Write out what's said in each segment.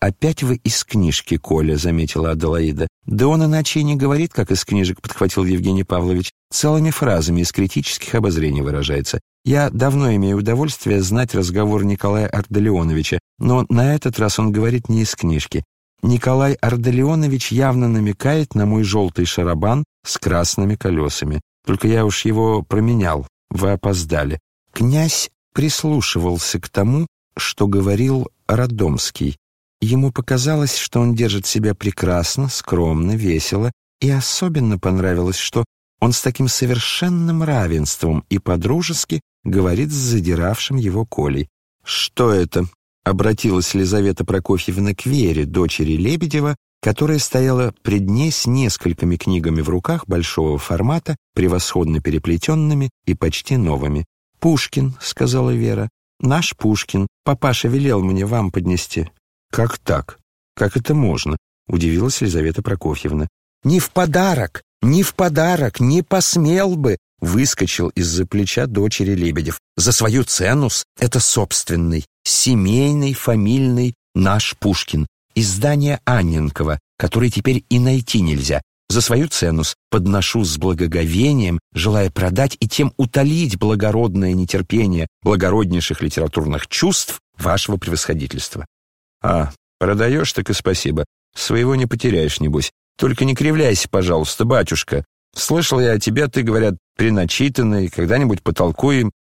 «Опять вы из книжки, Коля», — заметила Аделаида. «Да он иначе и не говорит, как из книжек», — подхватил Евгений Павлович. «Целыми фразами из критических обозрений выражается. Я давно имею удовольствие знать разговор Николая Арделеоновича, но на этот раз он говорит не из книжки. Николай Арделеонович явно намекает на мой желтый шарабан с красными колесами. Только я уж его променял, вы опоздали». Князь прислушивался к тому, что говорил Родомский. Ему показалось, что он держит себя прекрасно, скромно, весело, и особенно понравилось, что он с таким совершенным равенством и подружески говорит с задиравшим его Колей. «Что это?» — обратилась Лизавета Прокофьевна к Вере, дочери Лебедева, которая стояла пред ней с несколькими книгами в руках большого формата, превосходно переплетенными и почти новыми. «Пушкин», — сказала Вера, — «наш Пушкин. Папаша велел мне вам поднести». «Как так? Как это можно?» — удивилась Елизавета Прокофьевна. «Не в подарок, не в подарок, не посмел бы!» — выскочил из-за плеча дочери Лебедев. «За свою ценус это собственный, семейный, фамильный наш Пушкин. Издание Анненкова, который теперь и найти нельзя. За свою ценус подношу с благоговением, желая продать и тем утолить благородное нетерпение благороднейших литературных чувств вашего превосходительства. «А, продаешь, так и спасибо. Своего не потеряешь, небось. Только не кривляйся, пожалуйста, батюшка. Слышал я о тебе, ты, говорят, приначитанный, когда-нибудь потолкуем.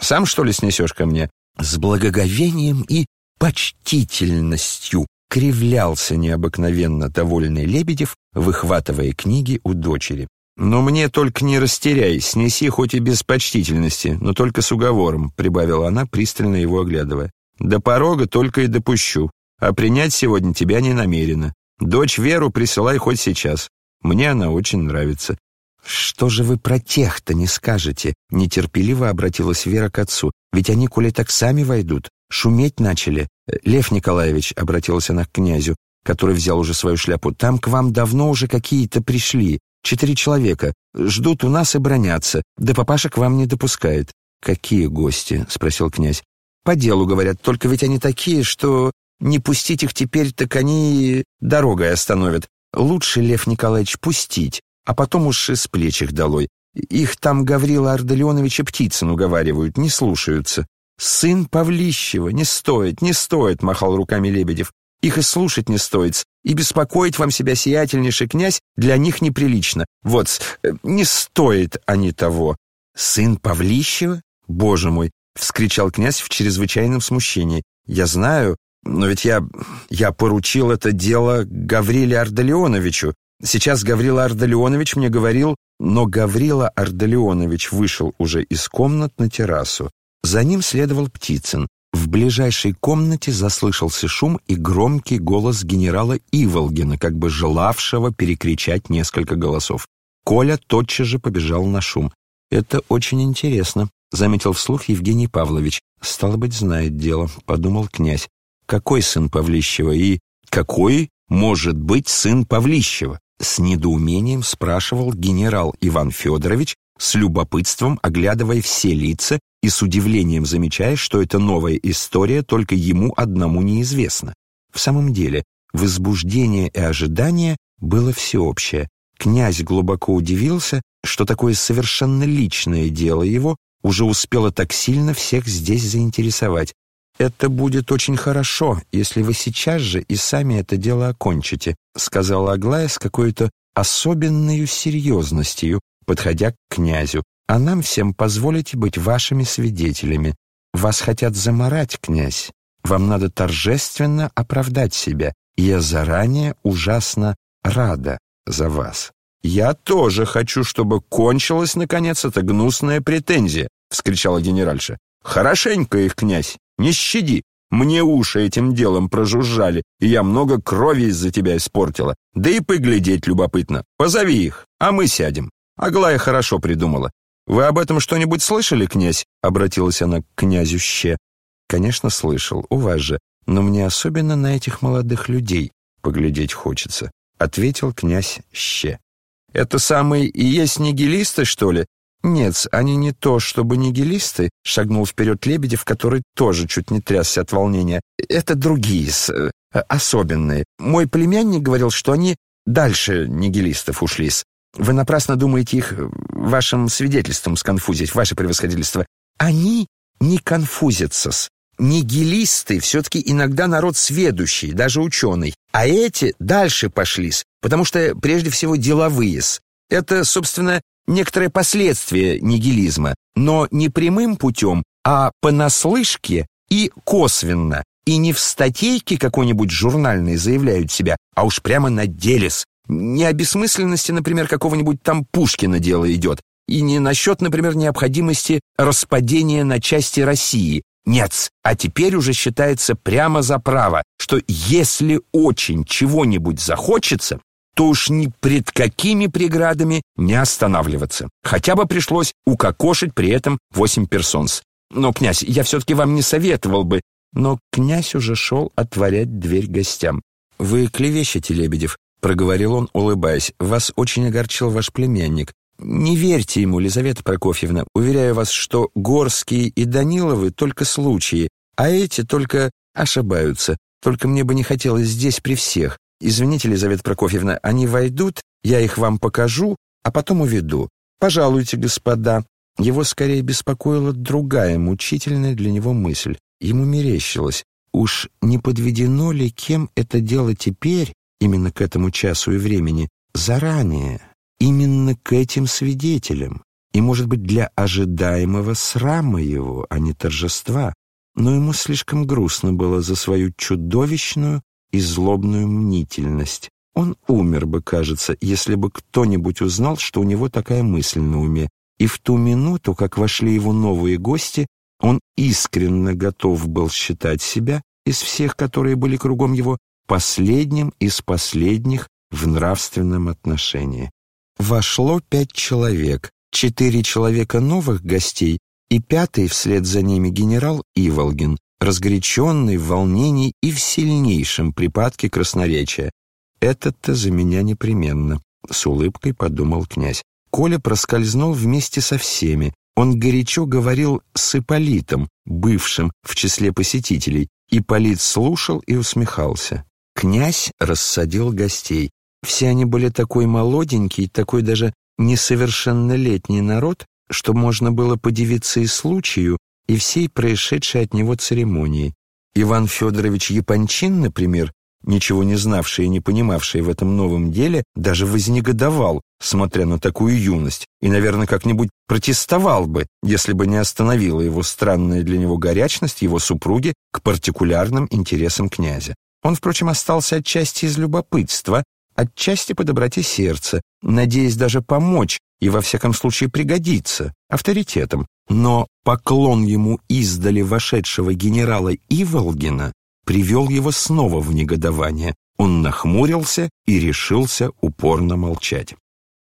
Сам, что ли, снесешь ко мне?» С благоговением и почтительностью кривлялся необыкновенно довольный Лебедев, выхватывая книги у дочери. «Но мне только не растеряй, снеси хоть и без почтительности, но только с уговором», прибавила она, пристально его оглядывая. «До порога только и допущу а принять сегодня тебя не намерена. Дочь Веру присылай хоть сейчас. Мне она очень нравится». «Что же вы про тех-то не скажете?» Нетерпеливо обратилась Вера к отцу. «Ведь они, коли так сами войдут, шуметь начали». «Лев Николаевич», — обратилась она к князю, который взял уже свою шляпу, «там к вам давно уже какие-то пришли. Четыре человека. Ждут у нас и бронятся. Да папаша к вам не допускает». «Какие гости?» — спросил князь. «По делу, говорят, только ведь они такие, что не пустить их теперь, так они дорогой остановят. Лучше, Лев Николаевич, пустить, а потом уж с плеч их долой. Их там Гаврила Ардалионовича Птицын уговаривают, не слушаются. «Сын Павлищева, не стоит, не стоит», — махал руками Лебедев. «Их и слушать не стоит, и беспокоить вам себя, сиятельнейший князь, для них неприлично. Вот, э, не стоит они того». «Сын Павлищева? Боже мой!» — вскричал князь в чрезвычайном смущении. «Я знаю, но ведь я... я поручил это дело Гавриле Ардалионовичу. Сейчас Гаврила Ардалионович мне говорил, но Гаврила Ардалионович вышел уже из комнат на террасу. За ним следовал Птицын. В ближайшей комнате заслышался шум и громкий голос генерала Иволгина, как бы желавшего перекричать несколько голосов. Коля тотчас же побежал на шум. «Это очень интересно», — заметил вслух Евгений Павлович. «Стало быть, знает дело», — подумал князь. Какой сын Павлищева и какой может быть сын Павлищева? С недоумением спрашивал генерал Иван Федорович, с любопытством оглядывая все лица и с удивлением замечая, что эта новая история только ему одному неизвестна. В самом деле, возбуждение и ожидание было всеобщее. Князь глубоко удивился, что такое совершенно личное дело его уже успело так сильно всех здесь заинтересовать, «Это будет очень хорошо, если вы сейчас же и сами это дело окончите», сказала Аглая с какой-то особенной серьезностью, подходя к князю. «А нам всем позволите быть вашими свидетелями. Вас хотят заморать, князь. Вам надо торжественно оправдать себя. Я заранее ужасно рада за вас». «Я тоже хочу, чтобы кончилась, наконец, эта гнусная претензия», — вскричала генеральша. «Хорошенько их, князь, не щади. Мне уши этим делом прожужжали, и я много крови из-за тебя испортила. Да и поглядеть любопытно. Позови их, а мы сядем. Аглая хорошо придумала. Вы об этом что-нибудь слышали, князь?» Обратилась она к князю Ще. «Конечно, слышал. У вас же. Но мне особенно на этих молодых людей поглядеть хочется», ответил князь Ще. «Это самые и есть нигилисты, что ли?» «Нет, они не то, чтобы нигилисты», — шагнул вперед Лебедев, который тоже чуть не трясся от волнения. «Это другие, э, особенные. Мой племянник говорил, что они дальше нигилистов ушлись. Вы напрасно думаете их э, вашим свидетельством сконфузить, ваше превосходительство. Они не конфузятся-с. Нигилисты все-таки иногда народ сведущий, даже ученый. А эти дальше пошлись, потому что прежде всего деловые -с. Это, собственно, некоторое последствие нигилизма, но не прямым путем, а понаслышке и косвенно. И не в статейке какой-нибудь журнальной заявляют себя, а уж прямо на делес. Не о бессмысленности, например, какого-нибудь там Пушкина дело идет, и не насчет, например, необходимости распадения на части России. Нет, а теперь уже считается прямо за право, что если очень чего-нибудь захочется, то уж ни пред какими преградами не останавливаться. Хотя бы пришлось укокошить при этом восемь персонс. Но, князь, я все-таки вам не советовал бы. Но князь уже шел отворять дверь гостям. «Вы клевещете, Лебедев», — проговорил он, улыбаясь. «Вас очень огорчил ваш племянник. Не верьте ему, Лизавета Прокофьевна. Уверяю вас, что Горские и Даниловы только случаи, а эти только ошибаются. Только мне бы не хотелось здесь при всех. Извините, Лизавета Прокофьевна, они войдут, я их вам покажу, а потом уведу. Пожалуйте, господа». Его скорее беспокоила другая, мучительная для него мысль. Ему мерещилось, уж не подведено ли кем это дело теперь, именно к этому часу и времени, заранее, именно к этим свидетелям, и, может быть, для ожидаемого срама его, а не торжества. Но ему слишком грустно было за свою чудовищную и злобную мнительность. Он умер бы, кажется, если бы кто-нибудь узнал, что у него такая мысль на уме. И в ту минуту, как вошли его новые гости, он искренне готов был считать себя, из всех, которые были кругом его, последним из последних в нравственном отношении. Вошло пять человек, четыре человека новых гостей и пятый вслед за ними генерал Иволгин, разгоряченный в волнении и в сильнейшем припадке красноречия. «Это-то за меня непременно», — с улыбкой подумал князь. Коля проскользнул вместе со всеми. Он горячо говорил с Ипполитом, бывшим в числе посетителей. Ипполит слушал и усмехался. Князь рассадил гостей. Все они были такой молоденький, такой даже несовершеннолетний народ, что можно было подивиться и случаю, и всей происшедшей от него церемонии. Иван Федорович Япончин, например, ничего не знавший и не понимавший в этом новом деле, даже вознегодовал, смотря на такую юность, и, наверное, как-нибудь протестовал бы, если бы не остановила его странная для него горячность его супруги к партикулярным интересам князя. Он, впрочем, остался отчасти из любопытства, отчасти по доброте сердца, надеясь даже помочь и, во всяком случае, пригодиться авторитетом. Но поклон ему издали вошедшего генерала Иволгина привел его снова в негодование. Он нахмурился и решился упорно молчать.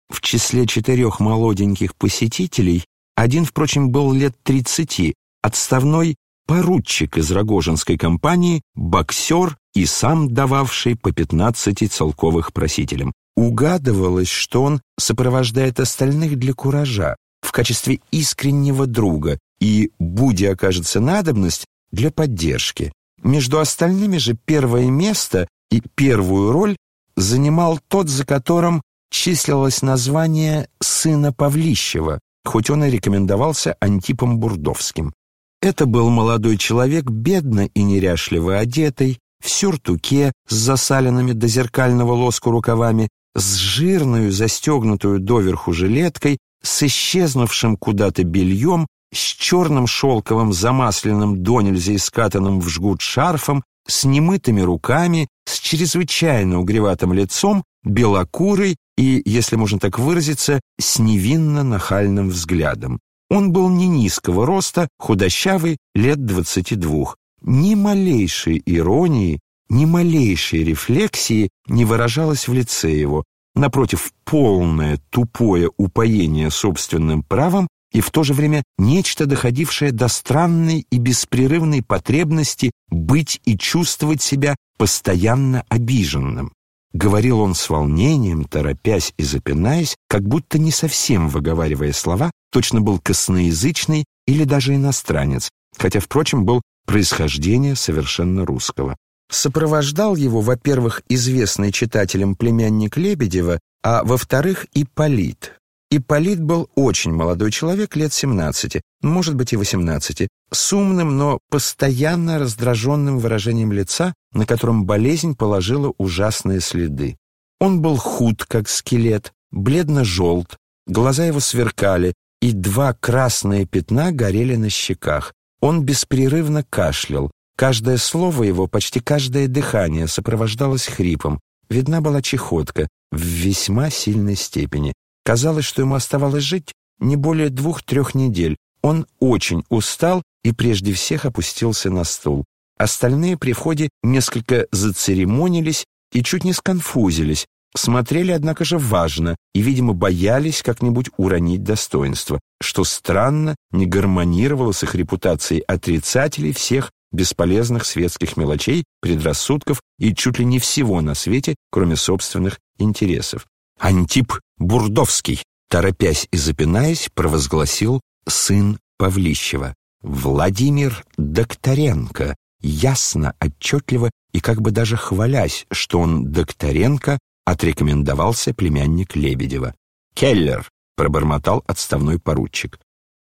В числе четырех молоденьких посетителей один, впрочем, был лет тридцати, отставной поручик из Рогожинской компании, боксер и сам дававший по пятнадцати целковых просителям. Угадывалось, что он сопровождает остальных для куража, в качестве искреннего друга и, будь окажется надобность, для поддержки. Между остальными же первое место и первую роль занимал тот, за которым числилось название «сына Павлищева», хоть он и рекомендовался Антипом Бурдовским. Это был молодой человек, бедно и неряшливо одетый, в сюртуке с засаленными до зеркального лоску рукавами, с жирную, застегнутую доверху жилеткой, с исчезнувшим куда-то бельем, с черным шелковым замасленным до нельзя искатанным в жгут шарфом, с немытыми руками, с чрезвычайно угреватым лицом, белокурый и, если можно так выразиться, с невинно нахальным взглядом. Он был не низкого роста, худощавый, лет двадцати двух. Ни малейшей иронии, ни малейшей рефлексии не выражалось в лице его. Напротив, полное тупое упоение собственным правом и в то же время нечто, доходившее до странной и беспрерывной потребности быть и чувствовать себя постоянно обиженным. Говорил он с волнением, торопясь и запинаясь, как будто не совсем выговаривая слова, точно был косноязычный или даже иностранец, хотя, впрочем, был происхождения совершенно русского. Сопровождал его, во-первых, известный читателям племянник Лебедева, а во-вторых, Ипполит. Ипполит был очень молодой человек, лет 17, может быть и 18, с умным, но постоянно раздраженным выражением лица, на котором болезнь положила ужасные следы. Он был худ, как скелет, бледно-желт, глаза его сверкали, и два красные пятна горели на щеках. Он беспрерывно кашлял. Каждое слово его, почти каждое дыхание сопровождалось хрипом. Видна была чехотка в весьма сильной степени. Казалось, что ему оставалось жить не более двух-трех недель. Он очень устал и прежде всех опустился на стул. Остальные при входе несколько зацеремонились и чуть не сконфузились, смотрели, однако же, важно и, видимо, боялись как-нибудь уронить достоинство, что странно не гармонировало с их репутацией отрицателей всех бесполезных светских мелочей, предрассудков и чуть ли не всего на свете, кроме собственных интересов. Антип Бурдовский, торопясь и запинаясь, провозгласил сын Павлищева. Владимир Докторенко, ясно, отчетливо и как бы даже хвалясь, что он Докторенко, отрекомендовался племянник Лебедева. «Келлер», — пробормотал отставной поручик.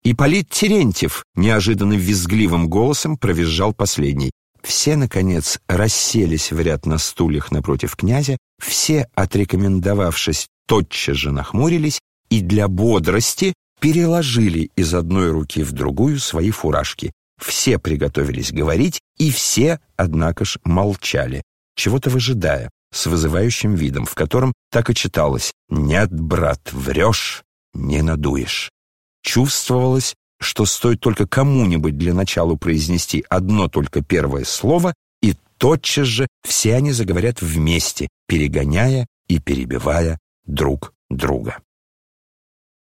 Ипполит Терентьев неожиданно визгливым голосом провизжал последний. Все, наконец, расселись в ряд на стульях напротив князя, все, отрекомендовавшись, тотчас же нахмурились и для бодрости переложили из одной руки в другую свои фуражки. Все приготовились говорить, и все, однако ж, молчали, чего-то выжидая, с вызывающим видом, в котором так и читалось «Нет, брат, врешь, не надуешь». Чувствовалось, что стоит только кому-нибудь для начала произнести одно только первое слово, и тотчас же все они заговорят вместе, перегоняя и перебивая друг друга.